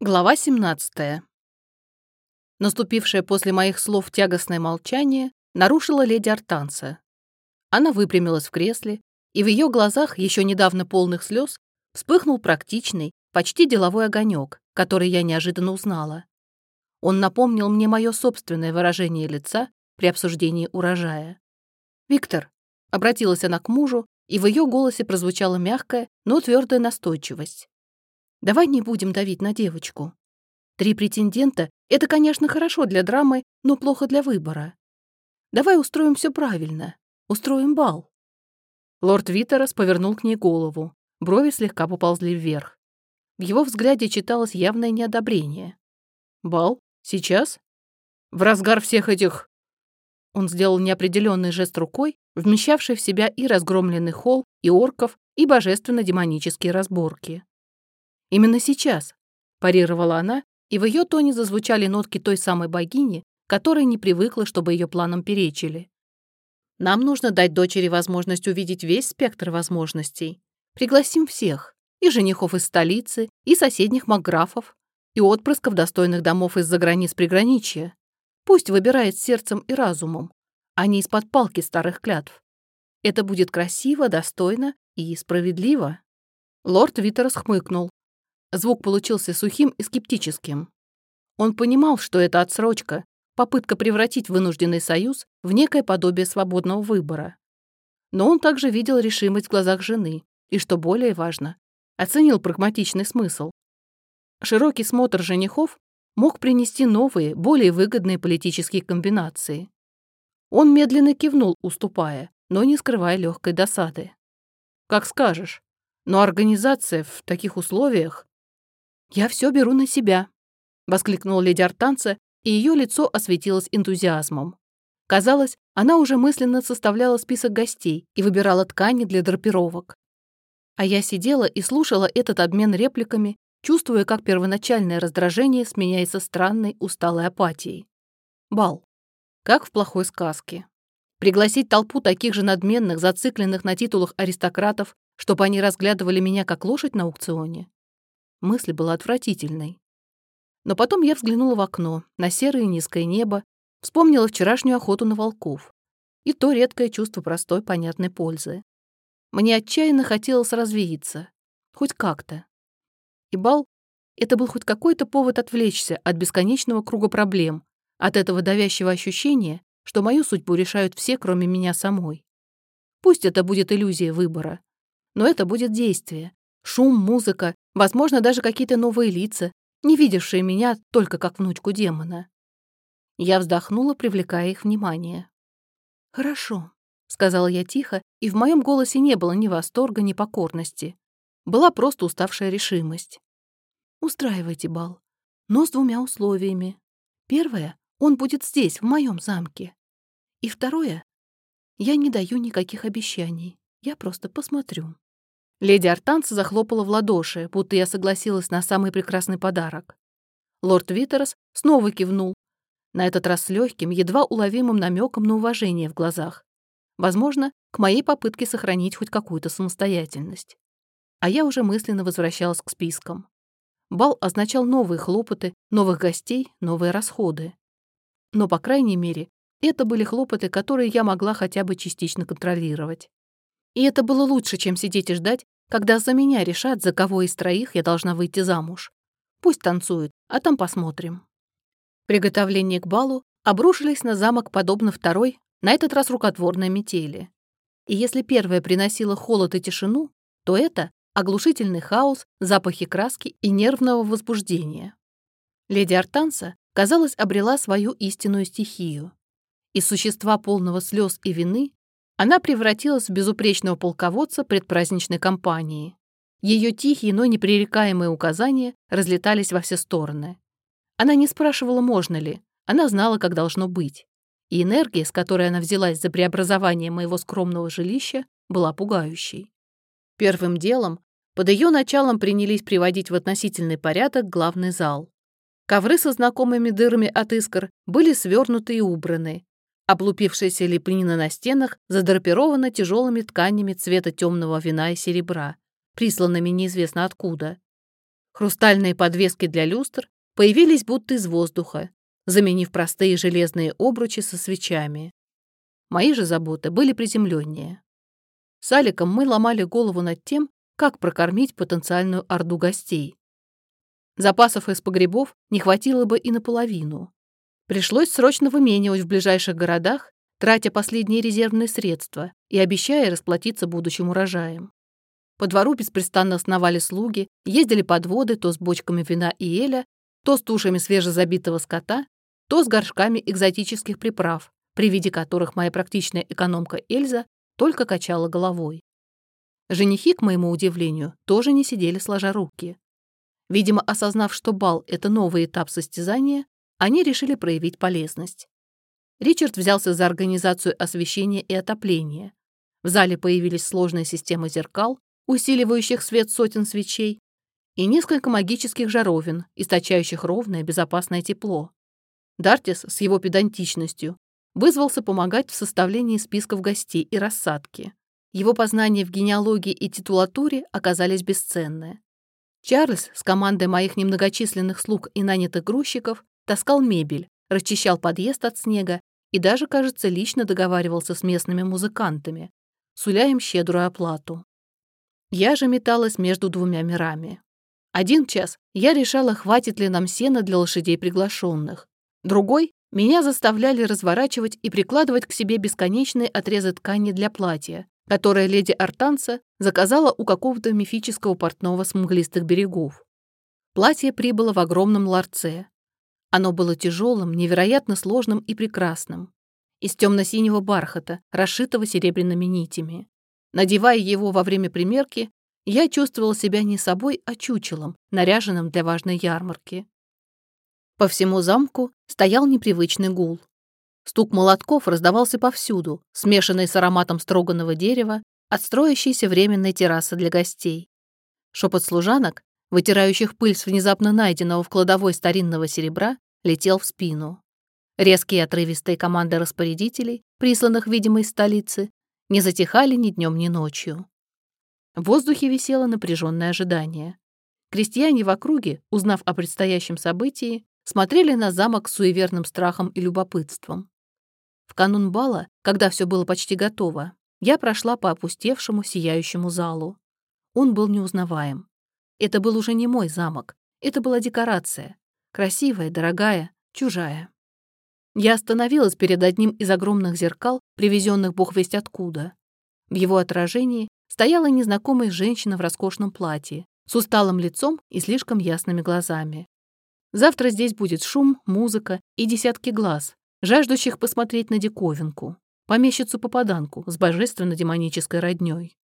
Глава 17. Наступившее после моих слов тягостное молчание нарушила леди Артанца. Она выпрямилась в кресле, и в ее глазах, еще недавно полных слез, вспыхнул практичный, почти деловой огонек, который я неожиданно узнала. Он напомнил мне мое собственное выражение лица при обсуждении урожая. «Виктор», — обратилась она к мужу, и в ее голосе прозвучала мягкая, но твердая настойчивость. Давай не будем давить на девочку. Три претендента — это, конечно, хорошо для драмы, но плохо для выбора. Давай устроим все правильно. Устроим бал». Лорд Витерас повернул к ней голову. Брови слегка поползли вверх. В его взгляде читалось явное неодобрение. «Бал? Сейчас? В разгар всех этих...» Он сделал неопределенный жест рукой, вмещавший в себя и разгромленный холл, и орков, и божественно-демонические разборки. Именно сейчас, парировала она, и в ее тоне зазвучали нотки той самой богини, которая не привыкла, чтобы ее планам перечили. Нам нужно дать дочери возможность увидеть весь спектр возможностей. Пригласим всех, и женихов из столицы, и соседних маграфов, и отпрысков достойных домов из-за границ приграничья. Пусть выбирает сердцем и разумом, а не из-под палки старых клятв. Это будет красиво, достойно и справедливо. Лорд Витер хмыкнул, Звук получился сухим и скептическим. Он понимал, что это отсрочка, попытка превратить вынужденный союз в некое подобие свободного выбора. Но он также видел решимость в глазах жены и, что более важно, оценил прагматичный смысл. Широкий смотр женихов мог принести новые, более выгодные политические комбинации. Он медленно кивнул, уступая, но не скрывая легкой досады. «Как скажешь, но организация в таких условиях «Я все беру на себя», — воскликнула леди Артанца, и ее лицо осветилось энтузиазмом. Казалось, она уже мысленно составляла список гостей и выбирала ткани для драпировок. А я сидела и слушала этот обмен репликами, чувствуя, как первоначальное раздражение сменяется странной усталой апатией. Бал. Как в плохой сказке. Пригласить толпу таких же надменных, зацикленных на титулах аристократов, чтобы они разглядывали меня как лошадь на аукционе? Мысль была отвратительной. Но потом я взглянула в окно, на серое низкое небо, вспомнила вчерашнюю охоту на волков и то редкое чувство простой, понятной пользы. Мне отчаянно хотелось развеяться, хоть как-то. И бал — это был хоть какой-то повод отвлечься от бесконечного круга проблем, от этого давящего ощущения, что мою судьбу решают все, кроме меня самой. Пусть это будет иллюзия выбора, но это будет действие, Шум, музыка, возможно, даже какие-то новые лица, не видевшие меня только как внучку демона. Я вздохнула, привлекая их внимание. «Хорошо», — сказала я тихо, и в моем голосе не было ни восторга, ни покорности. Была просто уставшая решимость. «Устраивайте бал, но с двумя условиями. Первое — он будет здесь, в моем замке. И второе — я не даю никаких обещаний, я просто посмотрю». Леди Артанца захлопала в ладоши, будто я согласилась на самый прекрасный подарок. Лорд Витерс снова кивнул, на этот раз с легким, едва уловимым намеком на уважение в глазах. Возможно, к моей попытке сохранить хоть какую-то самостоятельность. А я уже мысленно возвращалась к спискам. Бал означал новые хлопоты, новых гостей, новые расходы. Но, по крайней мере, это были хлопоты, которые я могла хотя бы частично контролировать. И это было лучше, чем сидеть и ждать, когда за меня решат, за кого из троих я должна выйти замуж. Пусть танцуют, а там посмотрим. Приготовления к балу обрушились на замок подобно второй, на этот раз рукотворной метели. И если первая приносила холод и тишину, то это — оглушительный хаос, запахи краски и нервного возбуждения. Леди Артанса, казалось, обрела свою истинную стихию. Из существа полного слез и вины она превратилась в безупречного полководца предпраздничной кампании. Ее тихие, но непререкаемые указания разлетались во все стороны. Она не спрашивала, можно ли, она знала, как должно быть. И энергия, с которой она взялась за преобразование моего скромного жилища, была пугающей. Первым делом под ее началом принялись приводить в относительный порядок главный зал. Ковры со знакомыми дырами от искр были свернуты и убраны, Облупившаяся лепнина на стенах задрапирована тяжелыми тканями цвета темного вина и серебра, присланными неизвестно откуда. Хрустальные подвески для люстр появились будто из воздуха, заменив простые железные обручи со свечами. Мои же заботы были приземленнее. С Аликом мы ломали голову над тем, как прокормить потенциальную орду гостей. Запасов из погребов не хватило бы и наполовину. Пришлось срочно выменивать в ближайших городах, тратя последние резервные средства и обещая расплатиться будущим урожаем. По двору беспрестанно сновали слуги, ездили подводы то с бочками вина и эля, то с тушами свежезабитого скота, то с горшками экзотических приправ, при виде которых моя практичная экономка Эльза только качала головой. Женихи, к моему удивлению, тоже не сидели сложа руки. Видимо, осознав, что бал — это новый этап состязания, они решили проявить полезность. Ричард взялся за организацию освещения и отопления. В зале появились сложные системы зеркал, усиливающих свет сотен свечей, и несколько магических жаровин, источающих ровное безопасное тепло. Дартис с его педантичностью вызвался помогать в составлении списков гостей и рассадки. Его познания в генеалогии и титулатуре оказались бесценны. Чарльз с командой моих немногочисленных слуг и нанятых грузчиков таскал мебель, расчищал подъезд от снега и даже, кажется, лично договаривался с местными музыкантами, суля им щедрую оплату. Я же металась между двумя мирами. Один час я решала, хватит ли нам сена для лошадей приглашенных. Другой — меня заставляли разворачивать и прикладывать к себе бесконечные отрезы ткани для платья, которое леди Артанца заказала у какого-то мифического портного с мглистых берегов. Платье прибыло в огромном ларце. Оно было тяжелым, невероятно сложным и прекрасным. Из темно-синего бархата, расшитого серебряными нитями. Надевая его во время примерки, я чувствовала себя не собой, а чучелом, наряженным для важной ярмарки. По всему замку стоял непривычный гул. Стук молотков раздавался повсюду, смешанный с ароматом строганного дерева от строящейся временной террасы для гостей. Шепот служанок, вытирающих пыль с внезапно найденного в кладовой старинного серебра, летел в спину. Резкие отрывистые команды распорядителей, присланных, видимо, из столицы, не затихали ни днем, ни ночью. В воздухе висело напряженное ожидание. Крестьяне в округе, узнав о предстоящем событии, смотрели на замок с суеверным страхом и любопытством. В канун бала, когда все было почти готово, я прошла по опустевшему, сияющему залу. Он был неузнаваем. Это был уже не мой замок. Это была декорация. Красивая, дорогая, чужая. Я остановилась перед одним из огромных зеркал, привезенных бог весть откуда. В его отражении стояла незнакомая женщина в роскошном платье, с усталым лицом и слишком ясными глазами. Завтра здесь будет шум, музыка и десятки глаз, жаждущих посмотреть на диковинку, помещицу-попаданку с божественно-демонической роднёй.